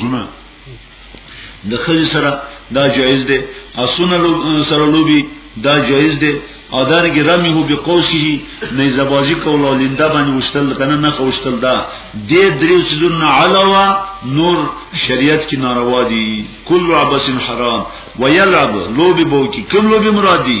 زونه د خځې سره دا جایز دی اسونه سره لوبي دا جایز دی او دارنګ رمی هو بقوسه نه زبازی کول او لنده باندې وشتل کنه نه خوشتل دا د دریو سدن علاوه نور شریعت کې ناروا دي کل عبس حرام ويلعب لوبي بو کې کوم لوبي مرادي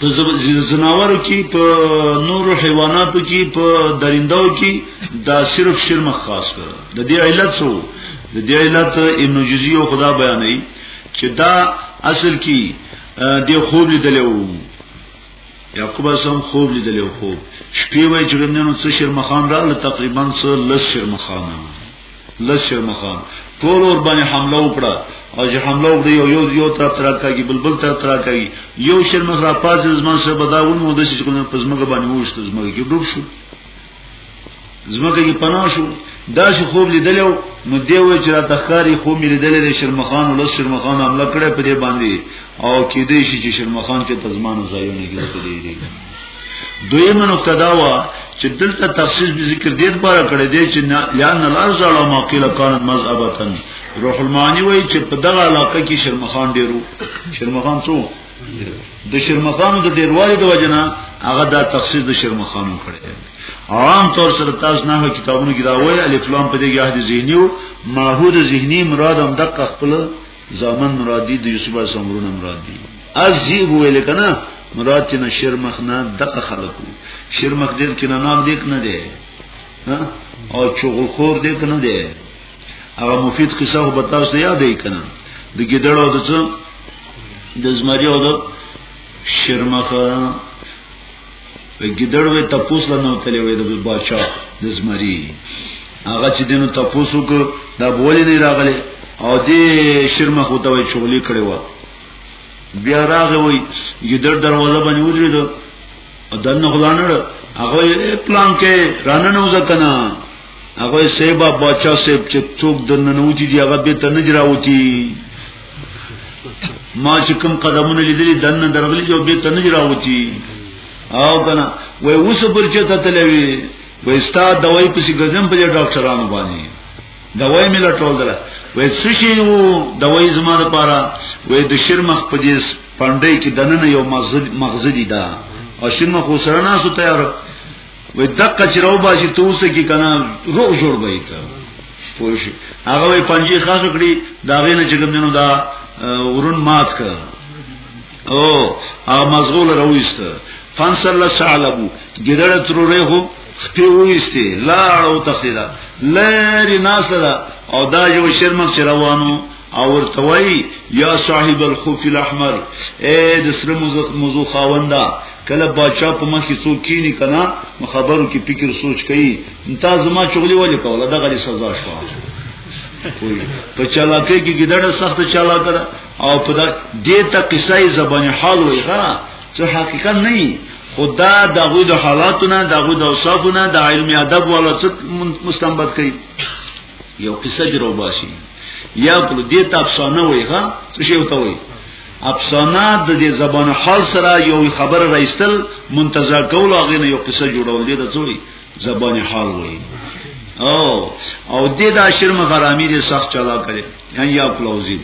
په زناورو کې په نورو حیواناتو کې په درندو کې دا صرف شرم خاص کړ د دې علت سو د دې علت ابن جزی او خدا بیانې چې دا اصل کې د خوب لیدل وو یعقوب اسلام خوب لیدل وو خوب شپې وای چې ګمنو څه شرم خان راغله تقریبا څه لس شرم خان لس شرمخان ټول اور باندې حمله وکړه او چې حمله وکړي یو یو یو طرف تر کاږي بلبل طرف تر کاږي یو شرمخ را پاز زمان سره بداون مو د چې کوم پزماګه باندې وښته زمګه کې ډوب شو زمګه کې پناه شو دا شو خوب لیدلو نو دی و چې را تخکاری خوب مې لیدلې شرمخان او لس شرمخان حمله کړې په دې باندې او کې دې شي چې شرمخان کې پزمانو ځایونه کې کړې دي دویمه نقطه دا و چې دلته تفصیل به ذکر دې لپاره کړی دی چې لئن الارض على ما قيل كانت مذهبا روح المعانی وایي چې په دغه علاقه کې شرمخان ډیرو شرمخان څو د شرمخانو د ډیروالي د وجنه هغه دا تفصیل د شرمخانو کړی عام طور سره تاسو نه کتابونو کې دا وایي الف لام په دې کې احد ذهني او ماحود ذهني مراد هم د خپل زامن مراد دي د یوسف علیه السلام ورونه مراد دي ازي ویل کنه مراد چې نشر مخ نه دغه خلکو شر مخ دې کې نه نام دې نه دی او چغل خور دې کنه دی هغه مفید قصه هو بتاو ته یاد ای کنه د ګډړو د څه د زمریو د شرمخه ګیدړ وې تپوس لنو تلې وې د بادشاہ د زمری هغه چې دینو تپوسو کو دا بولی نه راغله او دې شرمه خو ته وې چغلی کړې و بیا راغې وې ګیدړ دروازه باندې ودرېدو دنه غلانړ هغه پلان کې رانه نه وځکنه هغه سیبا بچا سیب چې څوک د ننوتی دی هغه به ته نجراوتی ما چې کوم قدمونه لیدلې دنه درغلی جو به ته نجراوتی او کنه وای اوس پر چې ته تلوي وای استاد دوايي پسې غزم په ډاکټرانو باندې دوايي مې لټول دره وای څه شي وو دوايي زما لپاره وای د شرمخ په دې پندې کې دنه یو مغزدي ده او شرمخ وسره ناسو تیار وې دقه چې راو باسي ته اوسه کې کنه روغ جوړ به ایته پوه شي هغه وې پنځه خاص کړی دا غینه چې کوم دینو دا ورون مات کړ او هغه مزغول راويست فانصر الله سالبو ګډړ ترورې هو خپې وېستي لاړو تخیرا لری ناس دا او دا یو شرمک چې روانو او ورته وای یا صاحب الخوف الاحمر اے د سر موضوع خاوندا کله بادشاہ په مخ کې څوک کینی کنا خبرو کې فکر سوچ کوي انت زما چغلی ولې کوله دغه سزا شو په چالاکه کې ګډه سخت چالاکه ده او په دې ته قصې زبانی حال وي ښا چې حقیقت نه خدا دغه د حالاتونه دغه د اوصافونه د علم ادب ولا څه مستنبط کوي یو قصه جوړ وباسي یا بل دې ته افسانه وایي ها څه شی وته وایي افسانه د دې زبان حال سره یو خبر راستل منتظر کول هغه نه یو قصه جوړول دي د څوري زبان حال وایي او او دې دا شرم غرامي دې سخت چلا کړي یعنی یا پلوزي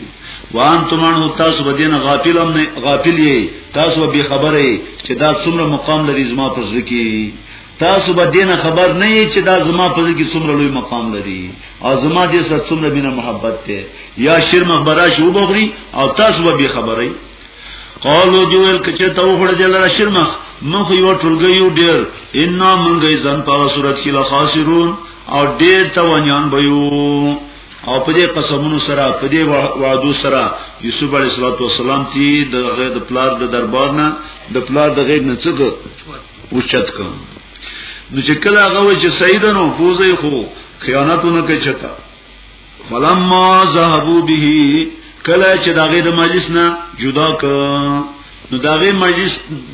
وان تمن هو تاسو بدین غافل هم نه غافل یې تاسو به خبره چې دا څومره مقام لري زما پزړه کې تاسو به دینه خبر نه یی چې دا زما په ځکه څومره لوی مقام لري او زما دې سره څومره مینه محبت ته یا شیر مخبره شو بغری او تاسو به خبرې قالو جویل کچه ته وخړه جلره شیر مخ مخ یو ټولګي یو ډیر ان منګي ځان په صورت کې لا خاسرون او ډیر توانیان بيو او په دې قسمونو سره په دې وعدو سره یوسف علیه السلام تی د غیر د پلار د دربار نه د پلار د غیر نه څخه اوچت کړ نو چې کله هغه و چې سیدنو پوزې خو خیانتونه کوي چتا فلما ذهبوا به کله چې داغه د مجلس نه جدا ک نو داغه مجلس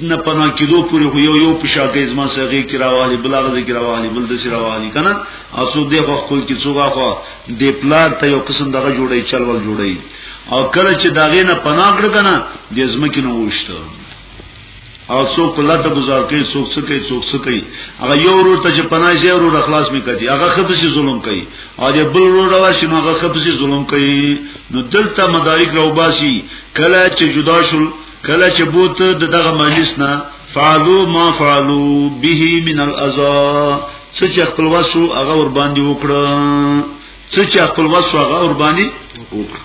نه پنا کیدو پورې خو یو یو پښاکې زما سره کې راوالي بلاغه دې کې راوالي بل دې راوالي کنه او څو دې خو خپل کې څوګه خو دې پلار ته یو قسم دغه جوړي چلول جوړي او کله چې داغه نه پنا کړ کنه دې زما کې نو وښته او څوک الله ته گزار کوي څوک څه کوي څوک څه کوي هغه یو ورور ته چې پناه شي ورور اخلاص می کوي هغه خپسي ظلم کوي او د بل ورور راشي هغه خپسي ظلم کوي نو دلته مدارک راو باسي کله چې جدا شول کله چې بوت دغه مجلس نه فعلوا ما فعلوا به من الاذى څه چې خپل وسو هغه ور باندې وکړه څه چې خپل وسو هغه ور باندې وکړه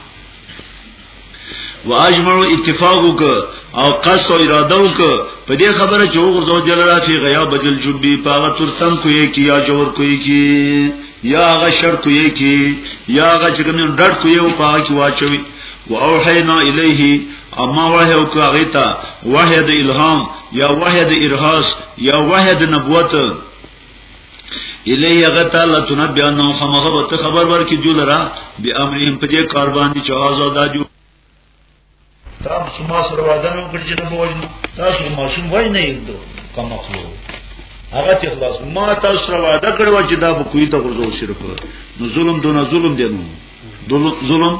واجمعو اتفاق وک او قصد او اراده وک په دې خبره چې وګورځو جلاله فی غیا بدل جبی پاغه ترتم کوی کی یا جوړ کوی کی یا غ شر کوی کی یا غ چې کوم ډډ کوی او پاغه کی واچوي واوحینا الیه اما وحی او هغه ته وحی د الهام یا وحی د ارهاس یا وحی د نبوت الی غتا لتنبیا نو خمغبت خبر ورکی جولرا بی امرهم په دې کار باندې چې آزاد اجو تاسو ما سره وعده نو کړی چې نه بوجنو تاسو ما شوم وای نه یو کوم خپل هغه چې خلاص ما تاسو سره وعده کړو چې دا به کوی ته ورزو صرف نو ظلم دونه ظلم دی نو ظلم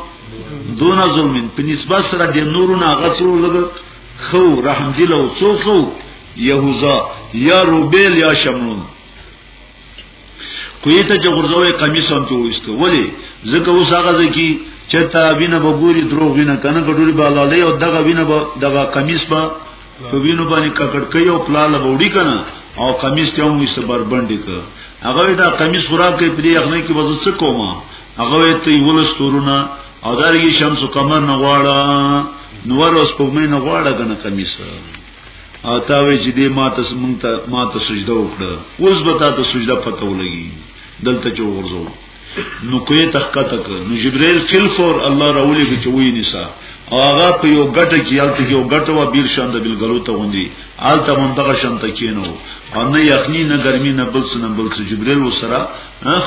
دون ظلم په نسبت سره د نورو نه غسو لګ خو رحم دل او څو خو یهوزا یا روبیل یا شمرون کوی ته چې غرزوې قمیص هم ته وستو ولی زکه اوس هغه ځکی چې تا وینه به ګوري دروغ وینه کنه ګډوري به لاله او دغه وینه به دغه قمیص به په وینو باندې ککړ کوي او پلاله وړي کنه او قمیص ته هم یې بربندې کړ هغه دا قمیص خورا کې په دې اخنه کې وځه څه کومه هغه ته یو لستورونه او داري شمس قمر نه غواړه نور اوس په مې نه غواړه کنه قمیص او تا وی چې دې ما ته مونږ ته ما ته سجده وکړه اوس به تا ته سجده پته ولګي دلته چې ورزو نو کوی تخکته ک نو جبرائیل فل فور الله راولی کی چوی نسا او هغه په یو ګټه کې یالته یو ګټه و بیر شان د بلګلو ته غوندي آلته مون دغه شان ته کینو او نه یخنی نه ګرمي نه بل څه نه بل څه جبرئیل وسره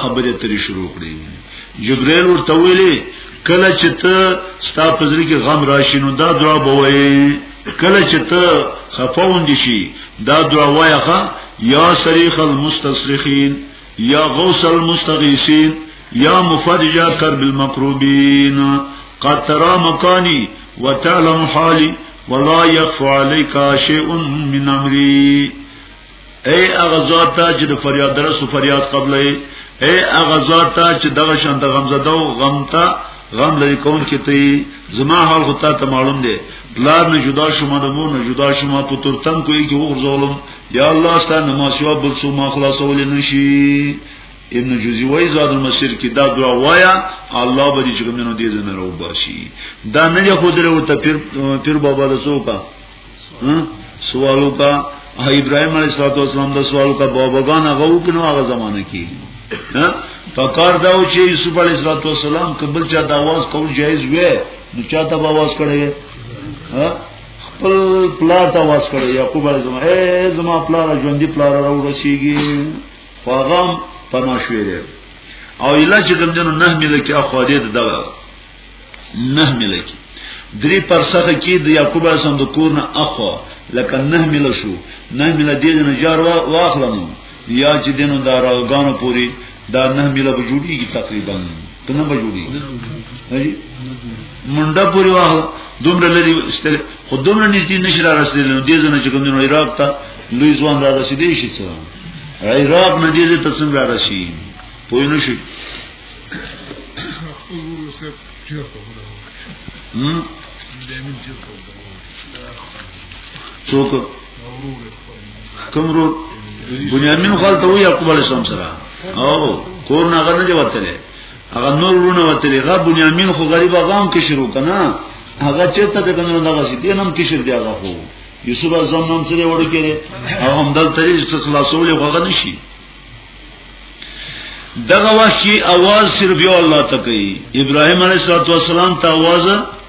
خبره ترې شروع کړې جبرئیل ورته ویلي کله چې ته ستا په ځل کې غم راشي نو دا دعا به وایې کله چې ته خفاون دي شي دا دعا وایې یا صریخ المستصرخین یا غوث المستغیثین یا مفرج کرب المکروبین قد ترى مکانی وتعلم حالی ولا يخفى عليك شيء من امري اے هغه ذات ته چې د فریاد درسو فریاد قبلې اے هغه ذات ته چې دغه شان د غم زده او غم ته غم لري کون کې ته زما حال خو ته معلوم دی بلار نه جدا شوم د مور نه جدا شوم په ترتم کوي کې وګرځولم یا الله ستانه ما سوا بل څو ما خلاصول نشي ابن جوزی وای زاد المسیر کې دا دعا وایا الله به دې کوم نه دې زنه راو باشي دا نه یو خدای او ته پیر پیر بابا د سوکا سوالو کا ابراهيم عليه السلام د سوالو کا باباګان هغه وکنو هغه زمانه کې پکار دا و چې یوسف علیه السلام کبل چا د आवाज کول جایز وې نو چا ته आवाज کړی ها خپل پلار ته واس کړو یعقوب علیه السلام اے زما پلار ژوندۍ پلار راو رسیږي فغم پنا شوې ده او اله چې کوم جنو نه مل کې اخو دې دا نه مل کې درې پرسخه کې د یعقوب علیه السلام د کور نه اخو لکه نه مل شو نه مل دې نه جار واخلم یا چې دینو دا راغانو پوری دا نه مله به جوړیږي تقریبا ته نه به جوړیږي منډه پوری واه دومره لري استل خو دومره نږدې نشي را رسیدل دې ځنه چې کوم نو عراق ته لوی ځوان را رسیدې شي څه عراق نه دې ته څنګه را رسي پوه نه شي څوک کوم رو بنیامین خپل ته وی یعقوب علی السلام سره او کور نه غنه دی وتلې هغه نور ورونه وتلې غا بنیامین خو غریب غام کې شروع کنه هغه چته د کنه دغه سي دینم کې شر دی هغه خو یوسف اعظم نام سره وړو کې او هم دل تری چې خلاصول یو غغه نشي دغه واشي आवाज صرف یو الله ته کوي ابراهيم عليه السلام ته आवाज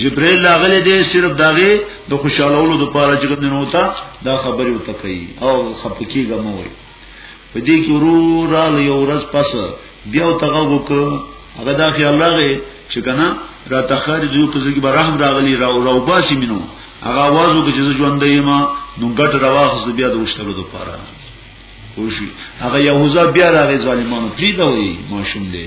جبرئیل لاغله دې صرف داغه د خوشالولو د پاره چې کوم نه وتا دا خبرې وته کوي او خپکی غمو وي په دې کې ورو را یو ورځ پس بیا او تغه وک هغه دا خیال راغی چې کنه را تخارج یو کزه کې برحم راغلی را او راو باسی مينو هغه आवाज وکړي چې ژوند یې ما نو ګټ راوخص بیا د وشتلو د پاره وشي هغه يهوذا بیا راغی ظالمانو پری دا وي ماشوم دی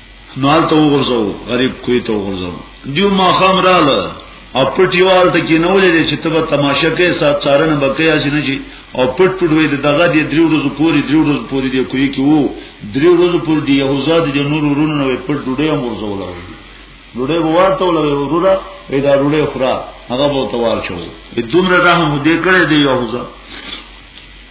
نو حالت وغورځو غریب کوی ته وغورځو دیو ما خام رااله او پټیوال ته کې نو لري چې تبه تماشه کې سات چارنه بکې اسی نه چی او پټ پټ وې د دغه دی دریو ورځې پوری دریو ورځې پوری دی کوی کې وو دریو ورځې پوری دی یو زاد دی نور ورونه نو پټ ډوډۍ هم ورزول ډوډۍ وواته ولا وروره وې دا ډوډۍ خورا هغه بو توار چو دومره رحم دې کړې دی یو زاد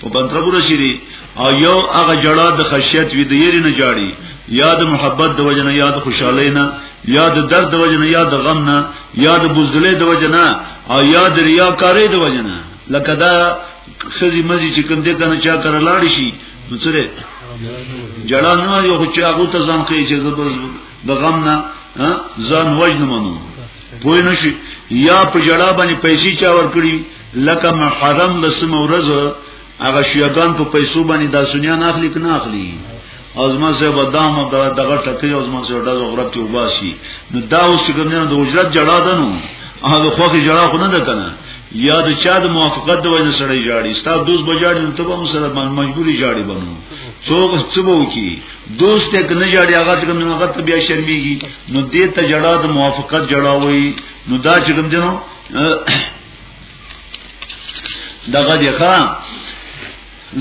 په بنترګورو شي دي او یو هغه جړه د خشیت وی د یری نه جاړي یا د محبت د وجنه یا د خوشحالۍ نه یا د درد د وجنه یا د غم نه یا د بوزدلې د وجنه او یا د ریاکارۍ د وجنه لکه دا خزي مزي چې کوم دې کنه چا کر لاړ شي نو سره جړه نه یو خو چې هغه ته ځان کوي چې زبر د غم نه ځان وجنه منو پوه نشي یا په جړه باندې پیسې چا ور کړی لکه محرم لسم ورځ هغه شیعاګان په پیسو باندې دا سنیان اخلي کنه اخلي او زما سه ودام دغه ټکی او زما سه دغه غرب ته وباسي نو دا اوس کوم نه د اجرت جړا ده نو هغه خوخي جړا خو نه ده کنه یا د چا د موافقت د وجه سره جاړي ستا دوست بجاړي نو ته به سره مجبوري جاړي بنو څوک څه وو کی دوست ته کنه جاړي هغه څنګه نه هغه بیا شرمېږي نو دې ته جړا د موافقت جړا وای نو دا چې کوم جنو دغه دی ښا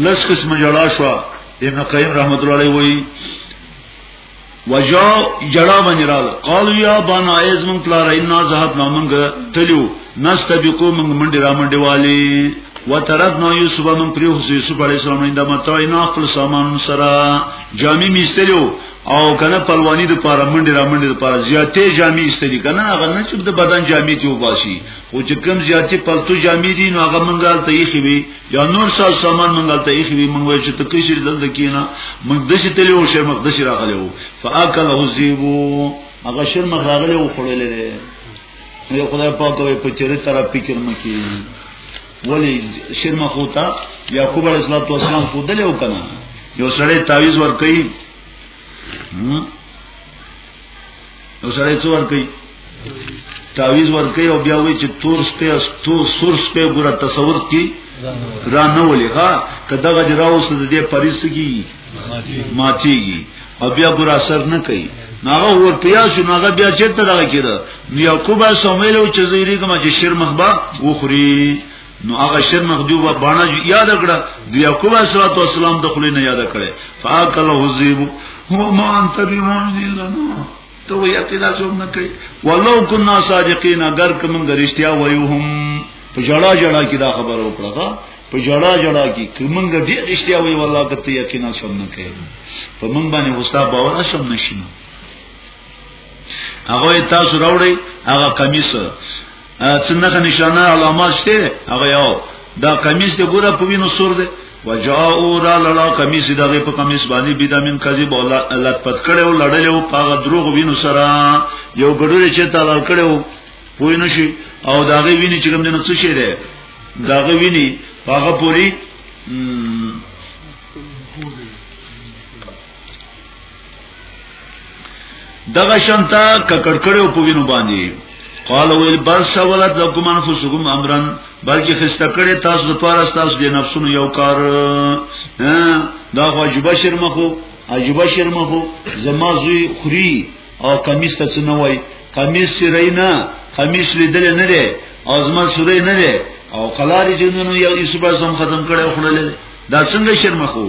لس قسم جړا شو ابن قیم رحمت الله علیه وی وجا جړا باندې رال قال یا بنا از من پلار ان ذهب نامنګ تلو نستبقو من منډي را منډي والی وترکنا یوسف من پریو یوسف علی السلام انده متا ان خپل سامان سره جامع میستلو او کنه پلوانی د پاره منډي را منډي د پاره زیاتې جامع استلی کنه هغه نه چې د بدن جامع ته وباسي خو چې کم زیاتی پلتو جامې دي نو هغه منګال ته یې وی یا نور ساز سامان منګال ته یې وی مونږ وای چې ته کشر دلته کینا مونږ د شي تلو شر مخ د شي راغلی وو فاکل حزیبو هغه شر مخ راغلی وو خړلې لري یو خدای پاک وي په چیرې طرف فکر مکی ولی شر مخ ہوتا یعقوب علیہ الصلوۃ والسلام کو دلې وکنا یو سړی تعویز ور کوي نو سره څو ور کوي تعویز ور کوي او بیا وی چې تور سپه اس تو سور سپه ګره تصور کی را نه ولې ها کدا غج راوس د دې پریس کی ماتیږي او بیا ګره اثر نه کوي ناغه ور پیا شو ناغه بیا چته دغه کیده نو یعقوب سمیل او چزیری کما چې شیر مخبا وخوري نو هغه شر مخدوبه باندې یاد کړه د یعقوب علیه السلام د خلې نه یاد کړه فاکل حزیب هو ما انت بمعنی لنا ته وی اقیدا څوم نه کوي ولو کنا صادقین اگر کوم غریشتیا وایو هم په جړا جړا کې دا خبر وکړه په جړا جړا کې کوم غډي رښتیا وی والله کته یقینا څوم نه کوي په مونږ باندې غصه باور شم نشینه هغه تاسو راوړی هغه قمیص څنګه نشانه علامات شته هغه یو دا قمیص د ګوره په وینو سور دی وجاءو را للا قمیص دغه په قمیص باندې بيدامن کذب الله الله پد کړه او لړل او پاغه دروغ وینو سره یو ګډور چې تعال کړو پوی نشي او داغه ویني چې کوم نه څه شي ده داغه ویني پاغه پوری دغه شانتا ککړکړې او پوینو باندې قال ویل بل سوالت لكم انفسكم امرا بلکې خسته کړې تاسو لپاره تاسو د نفسونو یو کار دا خو عجبه شرمخو عجبه شرمخو زما زوی خوري او کمیس ته څه نه وای کمیس سری نه کمیس لیدل نه دی او زما سورې نه دی او قلاری جنونو یو یوسف سم ختم کړي خړلې دا څنګه شرمخو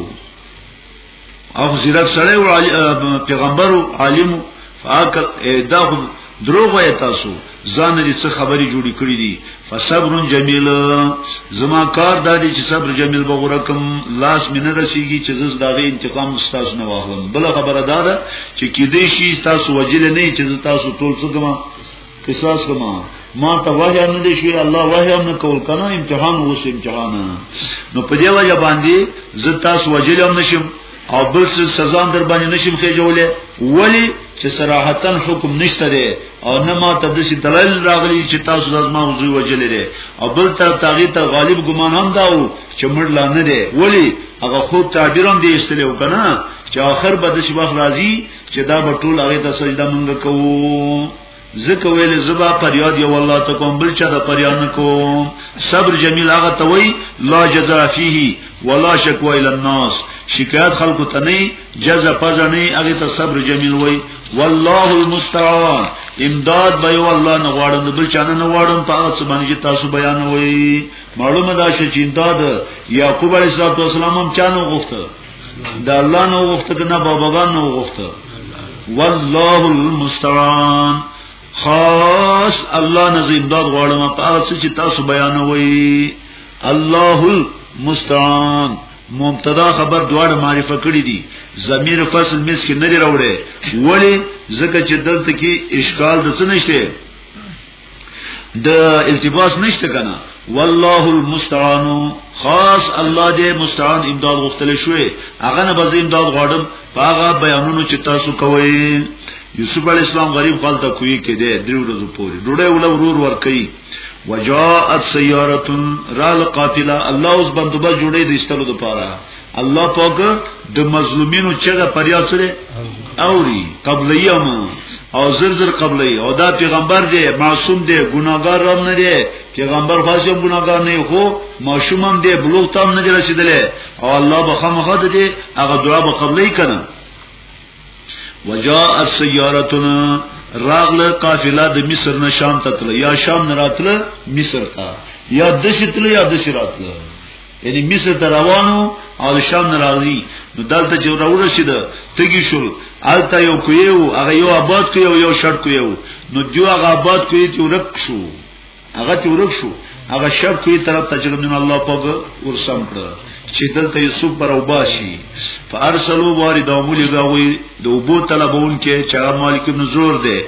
او زیرک سره او پیغمبر او عالم فاکل دا خود دروغ وای تاسو ځان دې څه خبرې جوړې کړې دي فصبر جمیل زما کار دا دي چې صبر جمیل بغور کم لاس مې نه رسیږي چې زز داغه انتقام استاد نه واخلم بل خبره دا ده چې کې دې شي تاسو وجل نه چې تاسو ټول څه ګما قصاص کما ما ته وحی نه دی شوی الله وحی هم نه کول کنه امتحان اوس امتحان نو په دې وجه باندې زه تاسو وجلم نشم او بل څه سزا در باندې نشم خېجولې ولی چې صراحتا حکم نشته دی او نه ما ته د شي دلایل راغلي چې تاسو د ما وزوی وجلې دی او بل تر تاغي ته غالب ګمان هم داو چې مړ لا نه دی ولی هغه خود تعبیرم دی استلو کنه چې اخر به د شي وخت راځي چې دا به ټول هغه ته سجده مونږ کوو زکه ویل زبا پریاد یو الله ته کوم بل چا د پریاد کوم صبر جمیل هغه ته وی لا جزا فيه ولا شکوا الى الناس شکایت خلکو ته نه جزا پزا نه هغه ته صبر جمیل وی والله المستعان امداد به یو الله نه غواړم بل چا نه غواړم په هغه باندې چې تاسو بیان وی معلومه ده چې امداد یعقوب علیه السلام هم چانو غوښته دا الله نو وخت کنه بابا نو وخت والله المستعان خاص الله نظیم داد غواړم په هغه څه چې تاسو بیانوي الله المستعان مبتدا خبر دواړه معرفه کړی دي ضمیر فصل مس کې نه لري وړي ولی ځکه چې دلته کې اشکال د څه نشته د التباس نشته کنه والله المستعان خاص الله دې مستعان امداد غوښتل شوې هغه نه بز امداد غواړم هغه بیانونو چې تاسو کوئ یوسف علی السلام غریب خپل ته کوی کې دې درو ورځې پورې ډوډۍ ولا ورور ور کوي وجاءت سیارتن رال قاتله الله اوس بندوبه جوړې د استلو لپاره الله پاک د مظلومینو چغه پریاد سره اوري قبلې امو او زر زر قبلې او دا پیغمبر دی معصوم دی ګناګار رام نه دی پیغمبر خاصه ګناګار نه خو معصوم هم دی بلوغ تام نه رسیدلې او الله به خامخا دی هغه دعا به قبلې کړه وجاء السيارتنا راغله قافله د مصر نه شام ته تل یا شام نه راتله مصر ته یا د شتله یا د شراتله یعنی مصر ته روانو او شام نه راځي نو دلته چې راورسید تګی شول الته یو کویو هغه یو آباد کویو یو شړ کویو نو دیو هغه آباد کوی ته ورک شو هغه ته ورک شو هغه شړ کوی طرف ته چې من الله پاک ورسم کړ چې دلته یوسف پر وباشي فارسلوا واردهم لغوي د وبو طلبون کې چې مالک نزور دی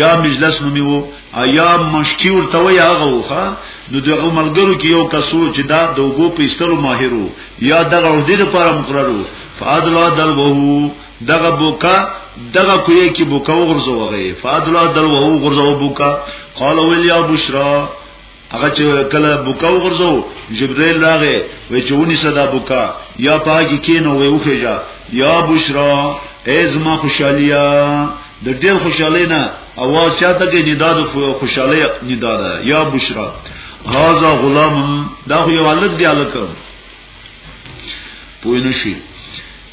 یا مجلس نومي وو ایا مشکی ورته وی هغه وخه نو دغه ملګرو کې یو کسو چې دا د وګو په استلو ماهرو یا دغه عہدې لپاره مقررو فادلا دل وو دغه بوکا دغه کوی کې بوکا وغورځو وغه فادلا دل وو غورځو بوکا قال ویل یا بشرا هغه چې کله بوکا وغورځو جبرائیل راغې وې چې ونی صدا بوکا یا پاګی کینو وې وخېجا یا بشرا ازما خوشالیا د ډېر خوشالۍ نه اواز چاته کې ندا د خوشالۍ ندا ده یا بشرا هاذا غلام دا خو یو الګ دی الګ پوینشي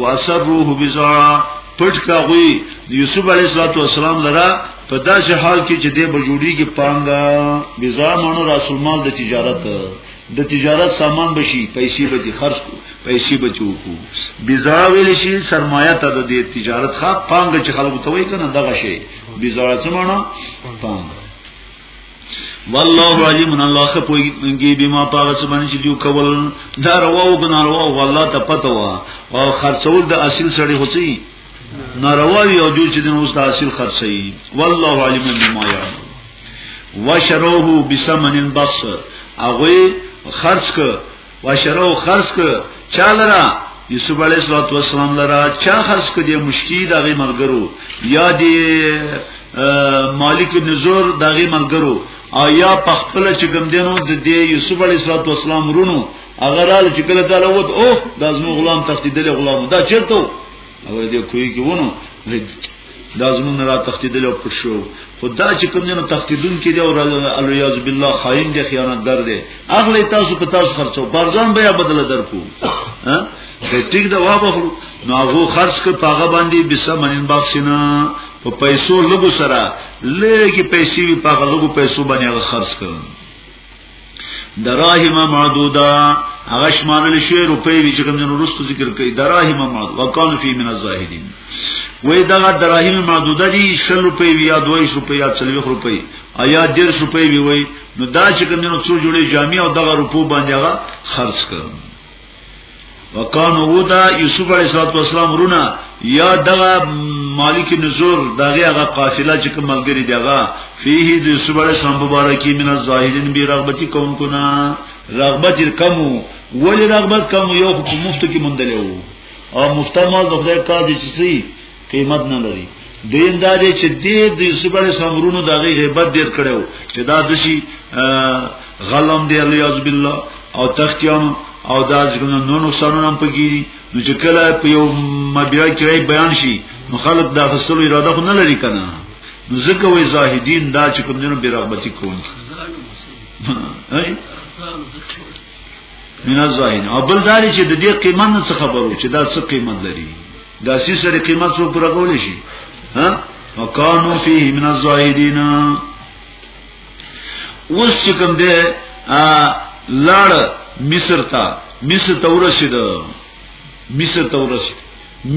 واسروه بزعا پټ کا غوی یوسف علی السلام لرا په داسې حال کې چې دې بجوړي کې پانګا بزا مونږ رسول مال د تجارت د تجارت سامان بشي پیسې به دي خرج کو پیسې به چوکو بزا ویل شي سرمایه ته د تجارت ښه پانګه چې خلکو ته وایي کنه دغه شی بزا څه معنی پانګه والله علیم الله خپوږي بما پاغه سبحانه چې دیو کول دا روا او بنا روا والله ته پته وا او خرڅول د اصل سړی هوتی ناروا یو جو چې د اوس د اصل خرڅي والله علیم بما یعمل وشروه بثمن بص هغه خرڅ ک واشرو خرص ک چالرا یوسف علیہ الصلوۃ والسلام لرا چا خرص ک دی مشکی دغه ملګرو یا دی مالک نزور دغه ملګرو او یا پخپل چې کوم دینو د دی یوسف علیہ الصلوۃ والسلام رونو اگر ال چې کله تعالی وته او د ازمو غلام تختیدل غلام دا چرته او دې کوی کې ونه دا زمون را تختیدل او پټ شو خدا چې کوم نه تختیدون کې دی او الیاذ بالله خائن دی خیانت در دی اغلی تاسو په تاسو خرڅو برزان بیا بدل درکو ها ته ټیک دا وابخلو نو هغه خرڅ ک پاغه باندې بسمنن باکسینا په پیسو لګو سره لږی پیسې په هغه لګو پیسو باندې هغه خرڅ کړم دراهم معدوده هغه شمارل شوی روپۍ وی چې کوم جن ورستو ذکر کړي دراهم معدود وکانو فی من الزاهدین وې دغه دراهم معدوده دي شل روپۍ وی یا دویش روپۍ یا څلويخ روپۍ ایا ډیر روپۍ وی وای نو دا چې کوم جن څو جوړې جامع او دغه روپو باندې هغه خرج کړم وکانو ودا یوسف علیه السلام رونا یا دغه مالک نزور دغه هغه قافله چې کوم ملګری دیغه فيه د یوسف علیه السلام مبارکی من الزاهدین بی رغبتی کون کنا رغبت کمو ولی رغبت کمو یو په مفتو کې مندلو او مفتما د خدای کار دي چې قیمت نه لري دیم دا دی چې دې د یوسف علی سمرونو دغه hebat ډیر کړو چې دا د شي غلم دی الله یعذ بالله او تختیان او دا ځګنه نو نقصانونه هم پکې نو چې کله په یو مبیا کې بیان شي نو خلک دا غسلو اراده خو نه لري کنه نو ځکه وای زاهدین دا چې کوم دینو بیرغبتی کوي من الزاهدین او بل دا چې د دې قیمت څخه خبرو چې دا څه قیمت لري دا سی سره قیمت سو پورا کولی شي ها وکانو فيه من الزاهدين اوس چې کوم دی لاړ مصر ته مصر ته ورسید مصر ته ورسید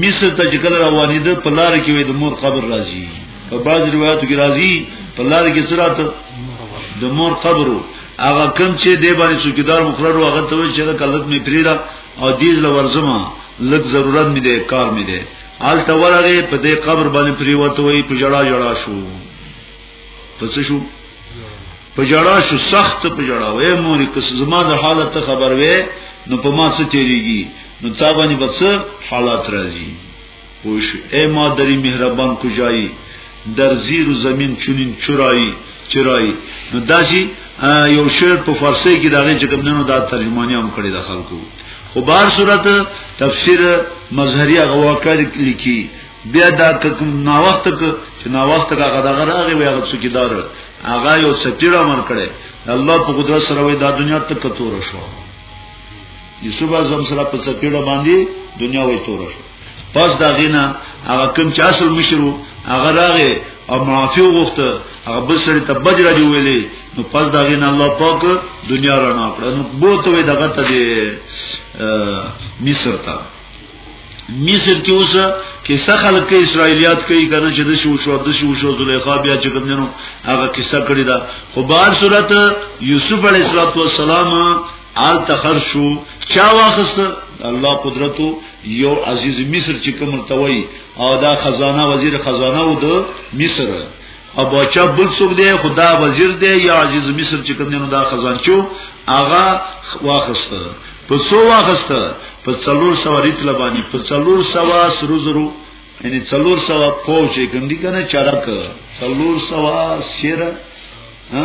مصر ته چې کله روانې ده په لار کې وې د مور قبر راځي په بعض روایتو کې راځي په لار کې سرات د مور قبر هغه کم چې دی باندې څوکیدار مخرر هغه ته وی چې کلت می پریرا او دیز لورزما لږ ضرورت می دی کار می دی آل تا ورغه په دې قبر باندې پریوته وي په جړا جړا شو پس شو په جړا شو سخت په جړا وې موري کس زما د حالت خبر وې نو په ما څه تیریږي نو تا باندې بس حالات راځي پوش اے مادری مهربان کجایی در زیر زمین چونین چرایی چرایی نو داسی یو شعر په فارسی کې داغه چې کوم نو دا ترجمانی هم کړی د خلکو خو بهر صورت تفسیر مظهری غواکړه لیکي بیا دا کوم نا وخت ک چې نا وخت کا غدا غراغه وي هغه څوک دار هغه یو سپیډ امر کړي الله په قدرت سره وي دا دنیا ته کتور شو یوسف اعظم سره په سپیړه باندې دنیا وای تور شو پس دا غینا هغه کوم چې اصل مشرو هغه راغې او معافي وغوښته هغه بل سره ته بجر دی ویلې نو پس دا غینا الله پاک دنیا رڼا کړ نو بوته وې دغه ته دی مصر ته مصر کې اوس کې سخل کې اسرایلیات کوي کنه چې د شو شو د شو شو زلیخا بیا چې کوم نو هغه کیسه کړی دا خو بهر صورت یوسف علیه السلام آل تخر شو چا واخست الله قدرتو یو عزیز مصر چې کوم توي او دا خزانه وزیر خزانه و د مصر او بچا بل څوک دی خدا وزیر دی یا عزیز مصر چې کوم نه دا خزانچو هغه واخست په سو واخست په څلور سو ریت لبانی په څلور سو سرو زرو یعنی څلور سو پوچې کوم دي کنه چرک څلور سو سیر ها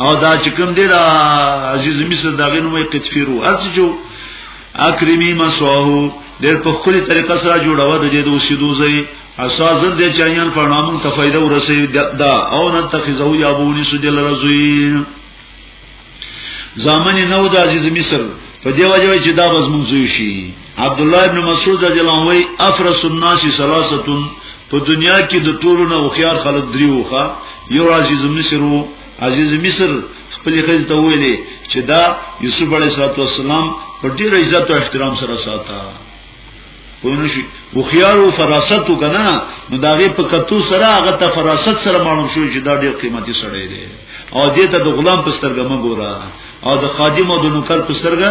او دا چې کوم دی دا عزیز مصر دا غنومه قطفیرو ارڅ جو اکرمی مسوهو ډېر په خوري طریقه سره جوړاوه د دې د اوسېدو ځای اساسن دې چایان په نامو ته فائدہ ورسې دا او نه تخزو یا بونی سجل رزوی زامن نو د عزیز مصر په دی وجه چې دا بزمون زوی شي عبد الله ابن مسعود رضی الله عنه افرس الناس ثلاثه په دنیا کې د ټولو نه وخيار خلک دریوخه یو عزیز مصر وو عزیز مصر خپل خځ ته ویلې چې دا یوسف علیه السلام په ډیر عزت او احترام سره ساته پوینو شي وخيار او فراست وکنه نو داغه په کتو سره هغه ته فراست سره معلوم شو چې دا ډیر قیمتي سړی دی او دې ته د غلام په سترګه مګورا او د خادم او د نوکر په سترګه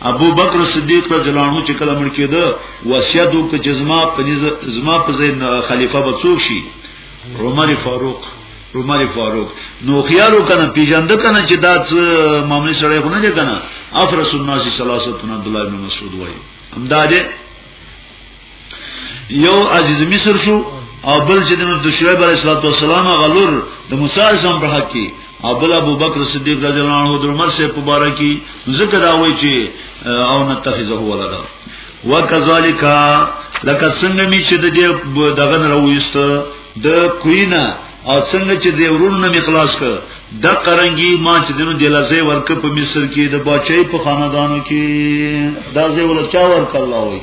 ابو بکر صدیق رضی الله عنه چې کله مړ کېده وصیت وکړ چې زما په زما په ځای خلیفہ به څوک شي عمر فاروق عمر فاروق نو خیالو کنه پیجند کنه چې دا معاملې سره خو نه دی کنه افرس الناس ثلاثه عبد الله بن مسعود وایي همدا دې یو عزیز مصر شو او بل چې د شعیب علیه السلام غلور د موسی اسلام په حق کې او بل ابو بکر صدیق رضی الله عنه د عمر سے مبارکی ذکر دا وایي چې او نتخذه ولدا وکذالک لکه څنګه می چې د دې دغه راويست د کوینا او څنګه چې د ورونو می خلاص کړ د قرنګي ما چې دنو د لزه ورک په مصر کې د بچي په خاندانو کې دا زه ولچا ورک الله وایي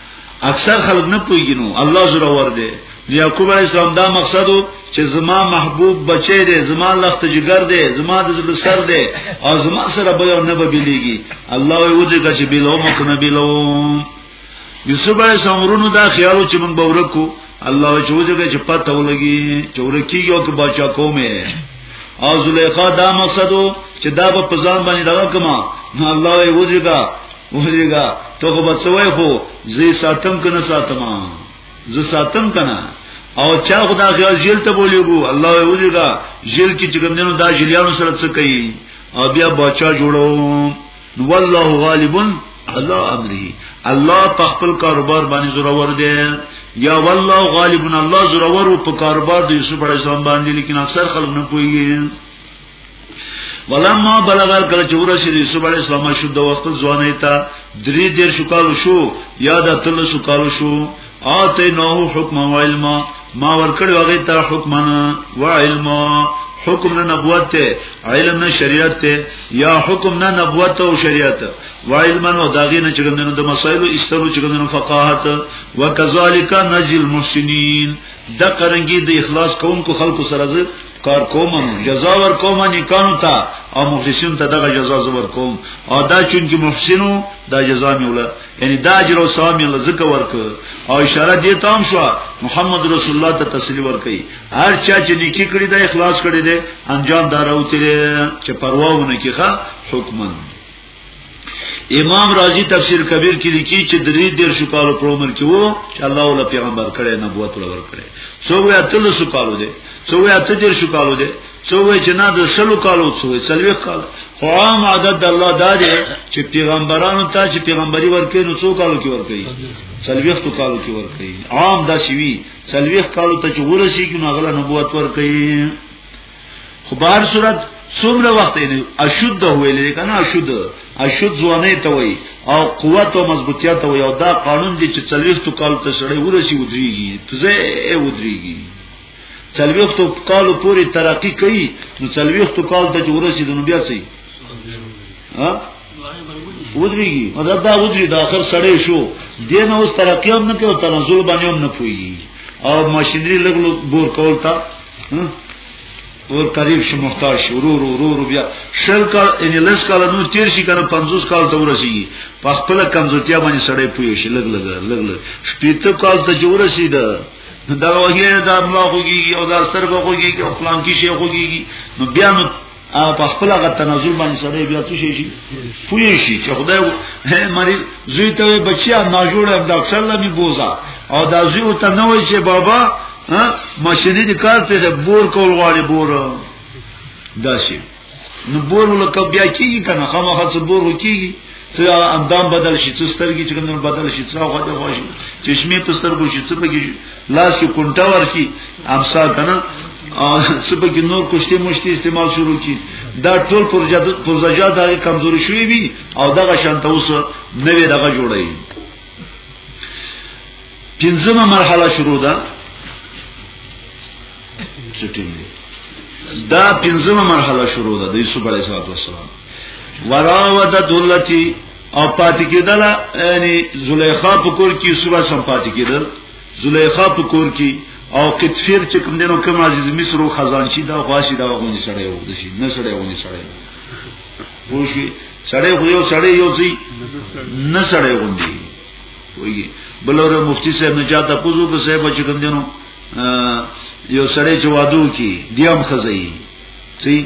اکثر خلک نه پوهیږي نو الله زړه ور دی یعقوب علی السلام دا مقصد چې زما محبوب بچی دی زما لخت جګر دی زما د زړه سر دی او زما سره به نه به بلیږي الله یې وځي چې بلو مخ نه بلو یوسف علی السلام ورونو دا خیال چې موږ به ورکو الله یې وځي چې پته ولګي چې ورکی یو کې بچا کومه او زلیخا دا مقصد چې دا په ځان باندې دغه کما نو الله یې وځي ولیګا ته خو بچوي خو زی ساتم کنه ساتم ز ساتم کنه او چا خدا خیال جیل ته بولیګو الله ولیګا جیل کې چې کوم دینو دا جیلیانو سره څه کوي او بیا بچا جوړو نو والله غالب الله امره الله په خپل کاروبار باندې زورور دی یا والله غالب الله زورور په کاروبار د یوسف علی السلام باندې لیکن اکثر خلک نه پوهیږي ولما بلغ کله چې ورسېد یوسف علی السلام شو د وخت ځواني ته درې دیر شو کال شو یا د تل شو کال شو آتے نو حکم و علم ما ورکړ هغه ته حکم و علم حکم نه نبوت ته علم نه شریعت ته یا حکم نه نبوت او شریعت و علم نو داغه نه چګندنو د مسائل او استرو چګندنو فقاهت وکذالک نجل المحسنین د قرنګي د اخلاص کوونکو خلکو سره کار کوم جزا ور کوم نیکانو ته او مخلصین ته دغه جزا زور کوم او دا چون کې محسنو دا جزا میوله یعنی دا اجر او ثواب یې لزکه ورک او اشاره دې تام شو محمد رسول الله ته تسلیم ور کوي هر چا چې نیکی کړی دا اخلاص کړی دی انجام داراو تیرې چې پرواونه کیخه حکمن امام رازی تفسیر کبیر کې لیکي چې درې دیر شو کالو پر عمر کې وو چې الله ول پیغمبر کړي نبوت ور کړي څو ویا تل شو کالو دي څو ویا ته دیر شو کالو دي څو وی چې نه د سلو کالو څو وی سلوي کال خو عام عادت الله دا دی چې پیغمبرانو ته چې پیغمبري ورکړي نو څو کالو کې ورکړي سلوي ختو کالو کې ورکړي عام دا شي وی سلوي کالو ته چې ورسیږي نو غل نبوت ورکړي خو بهر صورت څومره وخت نه اشد ویل کنه اشد اشد ځوانه ته وای او قوت او مضبوطیت ته وای او دا قانون دی چې څلويختو کال ته سړی ورسی ودریږي فزه ای ودریږي څلويختو کال پورې ترقی کوي نو څلويختو کال ته ورسی د نو بیا سي ها ودریږي مطلب دا ودری دا اخر سړی شو دین اوس ترقی هم نه کوي تنزل باندې هم نه پوي او ماشینری لګلو بور کول تا ور قریب شو محتاج شو رو رو رو رو بیا شل کال ان لس کال نو تیر شي کنه 50 کال ته ورسیږي په خپل کمزورتیا باندې سړی پوي شي لګ لګ لګ لګ شپېته کال ته جوړسي دا دا وګړي دا ملا خوږي او دا سترګو خوږي او پلان کې شي خوږي نو بیا نو او په خپل غ تنازل باندې سره بیا څه شي شي پوي شي چې خدای هه مری زوی ته بچیا نه جوړه ډاکټر لمي بوزا او دا زوی ته نه وای چې بابا ها ماشینی د کار په بور کول غواړي بور داسي نو بور ولکه بیا کیږي کنه خامخا څه بور کیږي څه اندام بدل شي څه سترګې چې کوم بدل شي څه خو دې خوشي چشمه په سترګو شي څه پکې لاس کې کونټا ورکی امسا کنه او څه پکې نور کوشته مشته استعمال شروع کی دا ټول پرجاد پرزجا دا کمزوري شوی وي او دغه شانته اوس نوې دغه جوړي پنځمه مرحله شروع ده سټیم دا پنځمه مرحله شروع ده د یوسف علیه السلام وراودت التي او پاتې کېدل یعنی زلیخا په کور کې یوسف علیه السلام پاتې کېدل زلیخا په کور کې او قطفیر چې کوم دینو کوم عزیز مصر او خزانچی دا غواشي دا غونډي سړی وو دشي نه سړی غونډي سړی ووشي سړی خو یو سړی یو ځي نه سړی غونډي وایي بلور مفتی صاحب نه چاته پوزو په صاحب چې کوم دینو یو سړی چې وادو کی دیوم خزی سی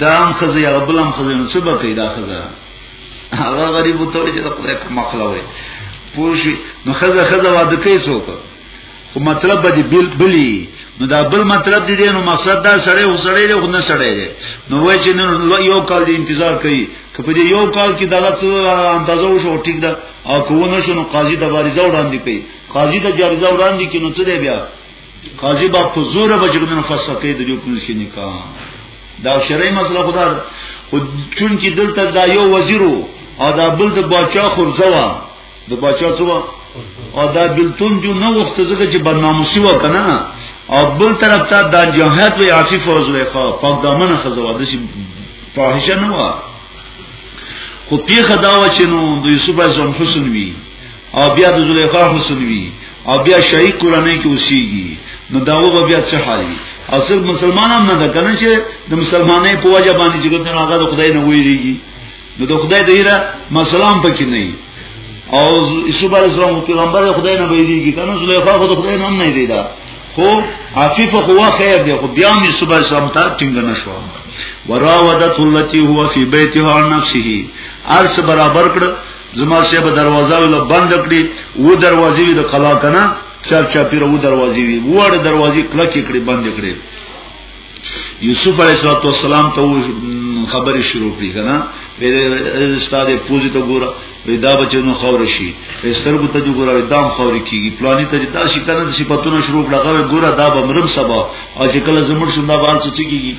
دام خزی هغه بلم خزی نو څه به کوي دا خزه هغه غریب ته چې د خدای په مخله وي پوښي نو خزه خزه واده کوي څوک خو مطلب به دی بل بلی نو دا بل مطلب دی نو مقصد دا سړی او سړی دی خو نه سړی دی نو وای چې نن یو کال دی انتظار کوي که په یو کال کې دغه څه اندازه وشو ټیک ده او کو نه شنو قاضي د بارزه وړاندې کوي قاضي د جرزه وړاندې کې نو څه دی بیا قاضي با په زور به جرمنه فسخه کوي د یو پولیس کې نکاح دا شرعي مسله خدا خو چون کې دلته دا یو وزیرو او دا بل د باچا خورځوا د باچا څو او دا بلتون جو نه وخت زګه چې برناموسی وکنه او بل طرف ته دا جهاد وی عفیف او زلیخا پاک دامن خزوا د شي فاحشه نه و خو پیخه دا و چې نو د یوسف اعظم حسن وی او بیا د زلیخا حسن وی او بیا شای قرانه کې اوسېږي نو داوه بیا څه حال وي اصل مسلمان هم نه ده کنه چې د مسلمانې په وجه باندې چې ګوتنه هغه د خدای نه ویریږي نو د خدای د هیره مسلمان پکې نه او یوسف علی السلام پیغمبر خدای نه ویریږي کنه زلیخا خو د خدای نه هم نه دی دا خو عفیف خو خیر دی خو بیا می صبح سم ته ټینګ نشو وراودت التي هو في بيتها عن نفسه ارس برابر کړ زما شه به دروازه ول بند کړی و دروازې وی د قلا کنه چا چا پیر و دروازې وی وړ دروازې کله کې کړی بند کړی یوسف علیه السلام ته خبرې شروع کړې کنه وې استاد پوزي ته ګوره وې دا بچنو خور شي سترګو ته ګوره دا خور کیږي پلاني ته دا شي کنه چې پتون شروع کړه ګوره دا بمرم سبا او چې کله زموږ شوندا بار څه کیږي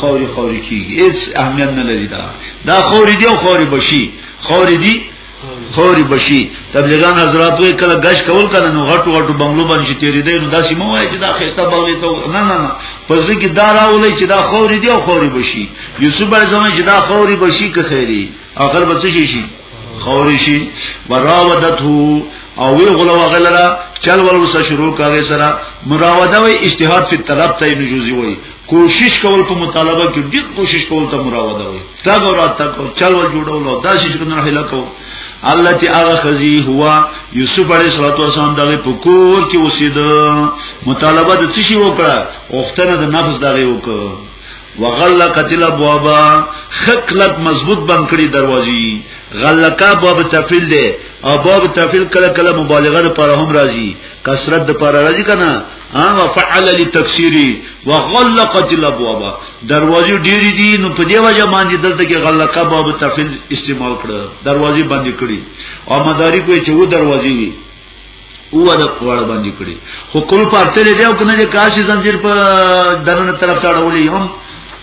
خوري خوري کیږي هیڅ اهمیت نه لري دا دا خوري دی خوري بشي خوري دي خوري بشي تبلیغان حضرات وې کله غش کول کنه نو غټو غټو بنگلو باندې تیرې دی نو داسې مو وای چې دا خسته باندې ته نه نه نه پس کې دا راولې چې دا خوري دي او خوري بشي یوسف علیه السلام چې دا خوري بشي که خیری اخر به څه شي خوري شي وراودته او وی غلو غلرا چل ول وس شروع کاوه سره مراوده وی اجتهاد فی طلب ته نجوزی وی کوشش کول په مطالبه کې ډېر کوشش کول ته مراوده وي دا غوړه تکو چل ول جوړول او دا شي چې کنه هله کو الله تی هغه خزي هوا یوسف علیه السلام دغه پکور کې وسید مطالبه د څه شي وکړه اوختنه د نفس دغه وکړه وغل قتل ابوابا خکلک مضبوط بند کړي دروازې غلقا باب تفیل دی او باب تفیل کله کله مبالغه لپاره هم راځي کثرت لپاره راځي کنه اما فعل للتفسير وغلقت الابواب دروازې ډېری دي نو په دې وجه باندې دلته کې غلقه باب تفعیل استعمال کړ دروازې باندې کړی او مداري کوی چې و دروازې وي او د کوړ باندې کړی خو کول پرته لري او کنه چې کاشي زنجیر په دنه طرف ته اړولې هم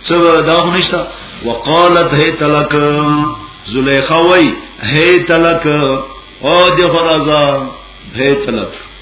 څه دا هم نشته وقالت هي تلک زلیخا وای هي تلک او د فرزا هي تلک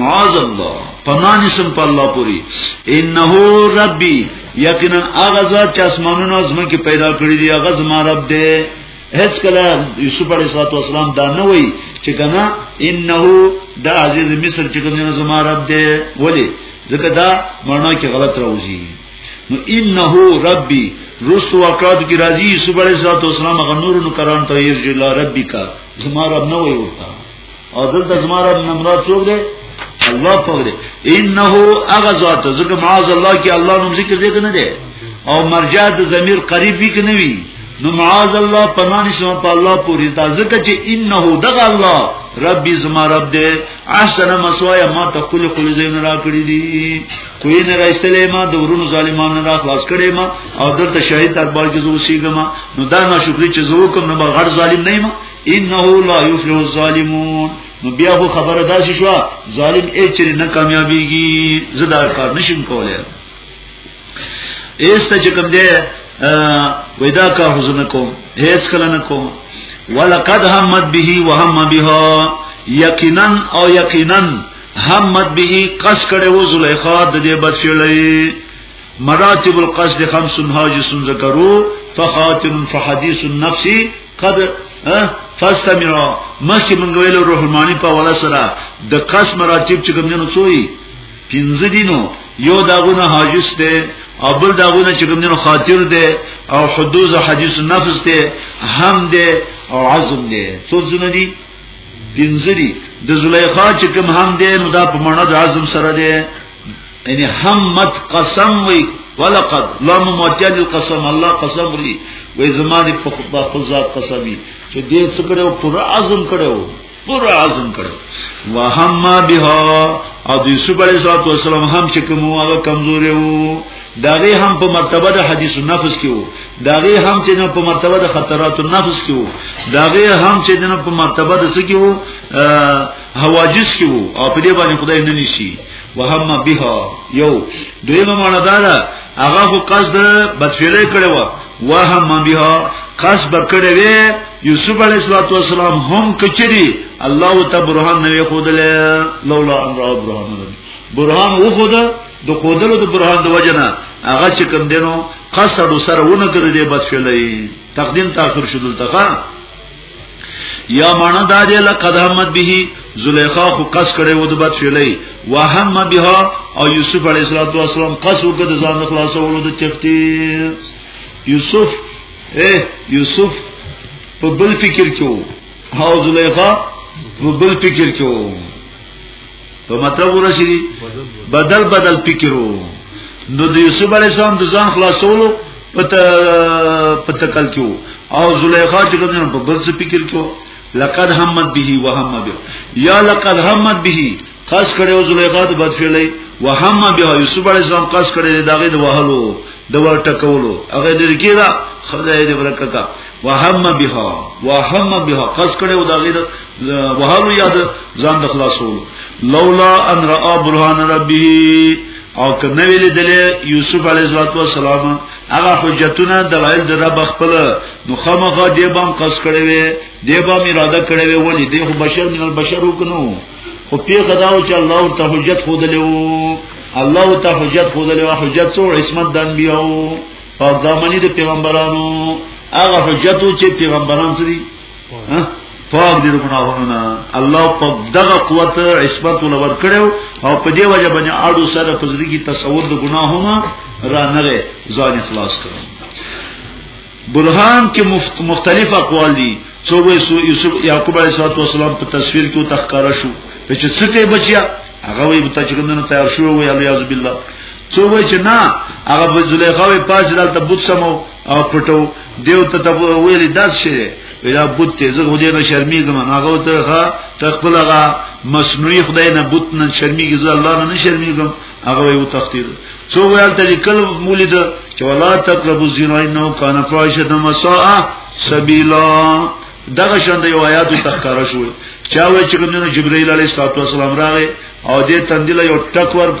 معاذ الله پنانی سم په الله پوری انه ربي یقینا هغه ذات چې اسمانونو از مکه پیدا کړی دی هغه زما رب دی هیڅ کله یوسف علیه السلام دا نه وای چې کنه انه دا عزیز مصر چې کنه زما رب دی ولی ځکه دا معنا کې غلط راوځي نو انه ربي رست واقعات کی راضی یوسف علیه السلام غنور نو کران ته یې جل ربی کا زما رب نه وای ورته او دلته زما رب نه مراد څوک دی الله پاک دی انه هغه ذات ځکه معاذ الله کې الله نوم ذکر دی کنه دی او مرجع د ضمیر قریب وی کنه وی نو معاذ الله پناه نشم په الله پوری تا ځکه چې انه دغه الله ربي زما رب دې احسن مسوایا ما ته کل کل زین را کړی دي کوی نه راستلې ما د ورونو ظالمانو را خلاص کړې ما او دلته شهید دربار کې زو سیګما نو دا ناشکری چې زو کوم نه غړ ظالم نه ما انه لا یفلح الظالمون نو بیا خو خبره داسې شو ظالم یې چې نه کامیابیږي زدا کار نشم کولای ایسته چې کوم دی ودا کا حزن کوم هیڅ کله نه کوم ولقد همت به وهم بها یقینا او یقینا همت به قص کړو زلیخا د دې بدفعلی مراتب القصد خمس حاجس ذکرو فخاتم فحدیث النفس قد فاستمعوا مخکې مونږ ویل روح المانی په ولا سره د قصد مراتب چې کوم نه څوي پنځه دینو یو داغونه حاجس دی او بل داغونه چې کوم نه خاطر دی او حدوث حدیث النفس دی هم دی او عزم دی څو ځونه دي پنځه دي د زلیخا چې کوم هم دی نو دا په معنا د عزم سره دی یعنی همت قسم وی ولقد لام موجه للقسم الله قسم وی وی زمانه په خپل ذات قسمی چې دې څه کړو پر عزم کړو پر عزم کړو وهم بها او د یوسف علیه السلام هم چې کوم هغه کمزوري وو داغه هم په مرتبه د حدیث النفس کې وو داغه هم چې په مرتبه د خطرات النفس کې وو داغه هم چې په مرتبه د څه کې وو حواجز کې وو او په دې باندې خدای نه نشي وهم بها یو دویمه معنا دا ده هغه خو قصد بدفعلی کړو وهم بها قصد کړی وی یوسف علیه السلام هم کچری الله تبرهان نه خودل لولا امر ابراهیم برهان و خود د خودلو د برهان د وجنه هغه چې کوم دینو قصد سره ونه کړی دی بدفعلی تقدیم تاخر شدل تخا یا معنا دا دی لقد همت به زلیخا خو قص کړي و د بد شلې وهم بها او یوسف علی السلام قص وکړ د ځان خلاصولو د چختی یوسف اے یوسف په بل فکر کې او زلیخا په بل فکر کې په مطلب ورشي بدل بدل فکرو نو د یوسف علی السلام د ځان خلاصولو پته پته کل کیو او زلیخا چې کوم په بل څه فکر کیو لقد همت به وهم به یا لقد همت به قص کړو زلیخا د بدفعلی وهم به یوسف علی السلام قص کړی داغه د وهلو د ور ټکولو هغه د کیرا خدای دې برکتا وهم بها وهم بها قص کړو داغه د وهلو یا د ځان د خلاصولو لولا ان را برهان ربه او کنه ویل دل یوسف علیه السلام هغه حجتونه دلایل د رب خپل نو خامخا دی بام قص کړي وي دی بام اراده کړي وي ولی دی خو بشر من البشر وکنو خو پیغه دا چې الله ورته حجت خود له الله ته حجت خود له حجت سو عصمت د انبیو او د منی د پیغمبرانو هغه حجتو چې پیغمبران سری پاک دې ګناهونو نه الله په دغه قوت عصمت ول ور کړو او په دې وجه باندې اړو سره په ځری کې تصور د ګناهونو را نه غي ځان خلاص کړو برهان کې مختلف اقوال دي څو یوسف یعقوب علیه السلام په تصویر کې تخکارا شو په چې څه کوي بچیا هغه وي په تجربه تیار شو وي الیاذ بالله څو وای چې نه هغه زلیخا وی پاس دلته بوت سمو او پټو دیو ته ته ویل داس شي ویلا بوت ته زه غوډې نه شرمېږم هغه ته ښا تخپل هغه مصنوعي خدای نه بوت نه شرمېږي زه الله نه شرمېږم هغه یو تخطیر څو ویل ته کله مولید چې ولا تقربوا الزنا انه كان فاحشه مساء سبیلا دغه شند یو آیات تخکاره شو چا وی چې کومنه جبرئیل علیه السلام راغی او دې تندله یو ټک ورک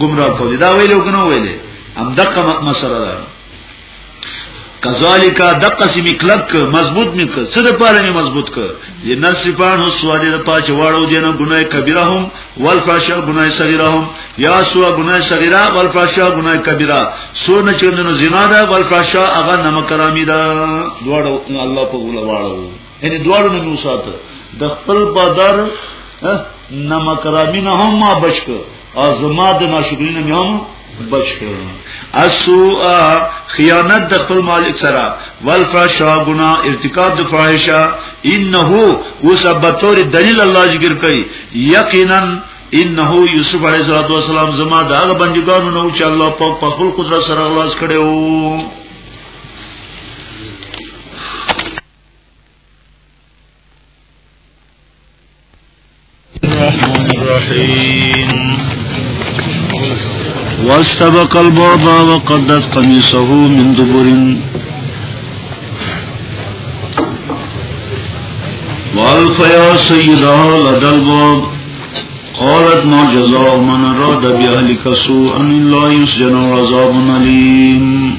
گمراه کوي دا ویلو کنه ویلې هم دقه مسره ده کذالک دقه سی مکلک مضبوط مک څه د پاره می مضبوط ک لنصفان سوال د پاچ واړو دین ګناه کبیره هم والفاش ګناه صغیره هم یا سو ګناه صغیره والفاش ګناه کبیره سو نه چندنو زنا ده والفاش هغه نمکرامی ده دواړو الله په غوړه واړو یعنی دوړو نه نو ساته د خپل بادار نمکرامین هم ما بچک او زما د ناشکرین مې هم بچک اسو خیانت د خپل مالک سره والفحشاء گنا ارتکاب د فاحشه انه وسبتور دلیل الله ذکر کوي یقینا انه یوسف علیه السلام زما د هغه بندګانو نو چې الله پاک په خپل قدرت سره خلاص کړو الرحمن الرحیم واستبق البعض وقدت قميصه من دبر والف يا سيدها لدى الباب قالت ما جزاء من اراد بأهلك سوءا الا يسجن عذاب اليم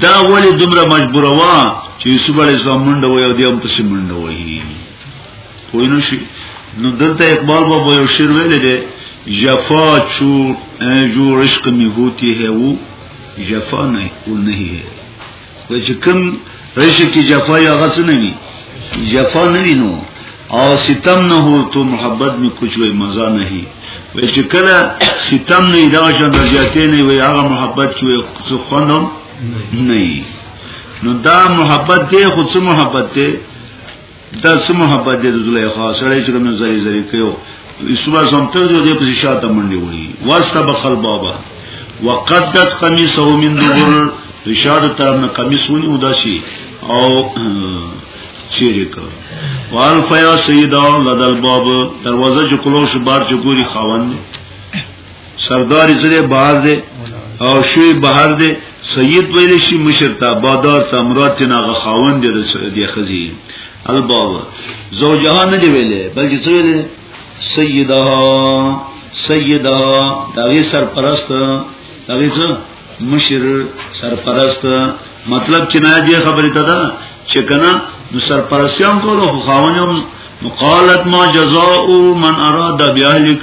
دا ولی دومره مجبوروا چې یوسف علی السلام منډه وای او دی هم پسې منډه وای پوه نه شي نو دلته اقبال بابا یو شعر ویل دی جفا چو جو عشق می ہوتی ہے وہ جفا نہیں وہ نہیں ہے چې کوم رشي کې جفا یا غڅ نه وي جفا نه وي نو او ستم نه هو تو محبت می کچھ وې مزه نه هي وې چې کله ستم نه دا شان د زیاتې نه وي هغه محبت کې وې څه خوندم نه نو دا محبت دی خو څه محبت دی دا سم محبت دې زلیخا سره چې کوم زری زری کيو ایسوبا سم تر دې په شاته منډي وړي واسطه بخل بابا وقدت قميصه من دبر رشاد طرف نه قميص ونی وداسي او چیرې کړ والفیا سیدا لدل باب دروازه چې کلو شو بار چې ګوري خاوند سردار زره بهر دی او شوی بهر دی سید ویل شي مشر ته بادار ته مراد نه غخاون دی دی خزي الباب زوجها نه دی ویلې بلکې څه ویلې سیدا سیدا دغه سرپرست دغه څه مشر سرپرست مطلب چې نه دی خبره ته ده چې کنه نو سرپرستیان کولو خو خاونم قالت ما جزاء من اراد باهلک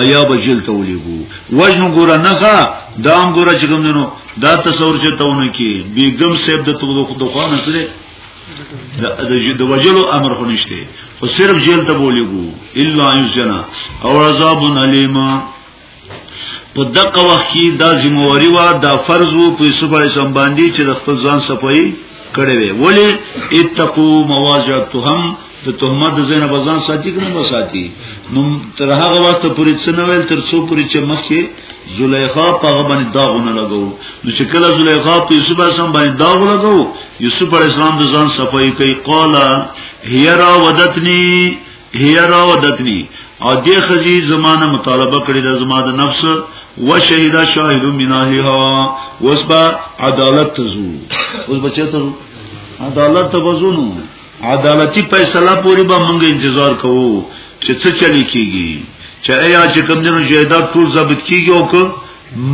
آیا به جیل ته ولېګو وژنو ګوره نه ښه دا هم ګوره چې کوم دینو دا تصور چې تاونه کې بیګم صاحب د تو د خو نه سره د د وجلو امر خو نشته خو صرف جیل ته بولیګو الا یسنا او عذاب الیما په دغه وخت کې دا ذمہواری وا دا فرض وو په یوسف علی السلام باندې چې د خپل ځان صفای کړي وي ولی اتقو مواجهتهم د تهمت زینه بزان ساتي کنه به ساتي نو تر هغه وخت پورې څه نه ویل تر څو پورې چې مخکې زلیخا په هغه باندې داغونه لګاو نو چې کله زلیخا په یوسف اسلام باندې داغ لګاو یوسف علی السلام د ځان صفای کوي قالا هي را ودتنی هي را ودتنی او دې خزي زمانه مطالبه کړې د زما د نفس و شهید شاهد من اهلها وسبا عدالت تزو وسبا چته عدالت تبزونو عدالتي فیصله پوری به موږ انتظار کوو چې څه چلی کیږي چې ایا چې کوم دینو جیدات ټول ضبط کیږي او که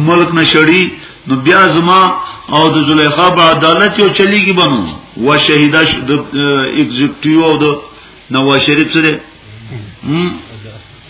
ملک نشړي نو بیا زما او د زلیخا په عدالت یو چلیږي بنو و شهیدا د ایگزیکټیو او د نواز شریف سره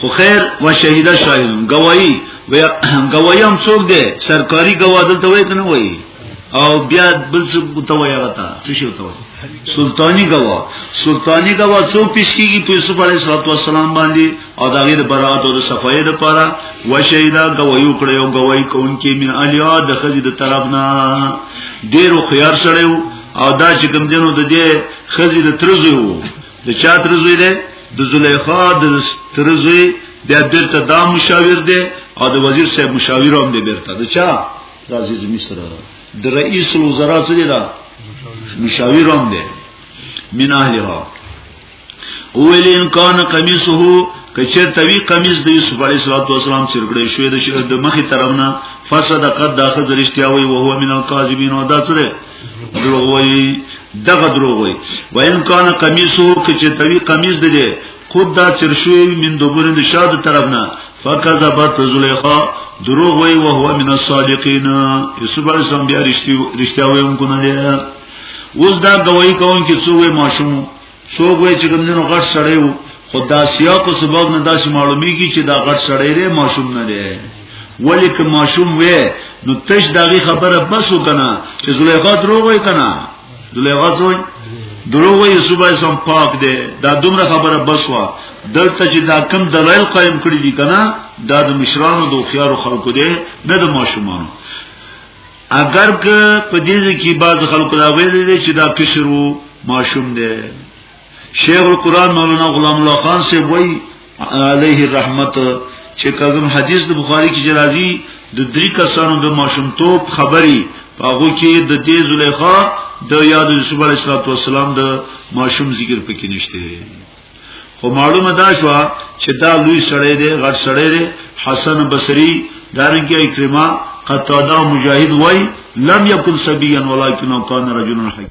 خو خیر و شهیده شاهدون گواهی گواهی هم څوک دی سرکاري گواه دلته وای کنه وای او بیا بل څه ته وای هغه ته څه شو ته سلطانی گواه سلطانی گواه څو پیش کیږي په یوسف علیه السلام باندې او دا غیر برات او صفای د پاره و شهیدا گواهی کړی او گواهی کوونکی من الیا د خزې د طرف نه ډیر خيار سره او دا چې کوم دینو د دې خزې د ترزه وو د چا تر زوی دی د زلیخا د تر زوی بیا بیرته دا مشاور دی او د وزیر صاحب مشاور هم دی بیرته د چا د عزیز مصر د رئیس الوزرا څه دی دا مشاور هم دی من اهلها اول ان کان قمیصه کچر توی قمیص د یوسف علی السلام چرګړې شوې د مخې طرفنا فصدقت داخذ رښتیا وی او هو من الکاذبین او دا څه دروغ وای دغه دروغ وای وین کان قمیصو کې چې توی قمیص دی خود دا چرشوی من دوبرن د شاد طرف نه فکذبت زلیخا دروغ وای او هو من الصادقین یوسف علیہ السلام بیا رښتیا وایونکو نه دی اوس دا گواہی کوم چې څو ماشوم څو وای چې کومنو غټ سړی وو خدا سیاق او سبب نه داسې معلومیږي چې دا غټ سړی دی ماشوم نه دی ولی که ماشوم وې نو تش داغي خبره بس وکنه چې زلیخا دروغ وای کنه زلیخا زوی دروغ وای صبح سم پاک دی دا دومره خبره بس وا دلته چې دا کم دلایل قائم کړی دي کنه دا د مشرانو د خيار خلکو دی نه د ماشومانو اگر که په دې ځکه بعض خلکو دا ویل دي چې دا کشر وو ماشوم دی شیخ القرآن مولانا غلام الله خان سے وای علیه الرحمت چې کوم حدیث د بخاری کې جرازی د درې کسانو د ماشومتوب خبري هغه کې د دې زلیخا د یاد یوسف علیه السلام د ماشوم ذکر پکې نشته خو معلومه دا شو چې دا لوی سړی دی غټ سړی دی حسن بصری دارنګه اکرما قتاده مجاهد وای لم یکن سبیان ولکن کان رجل حکیم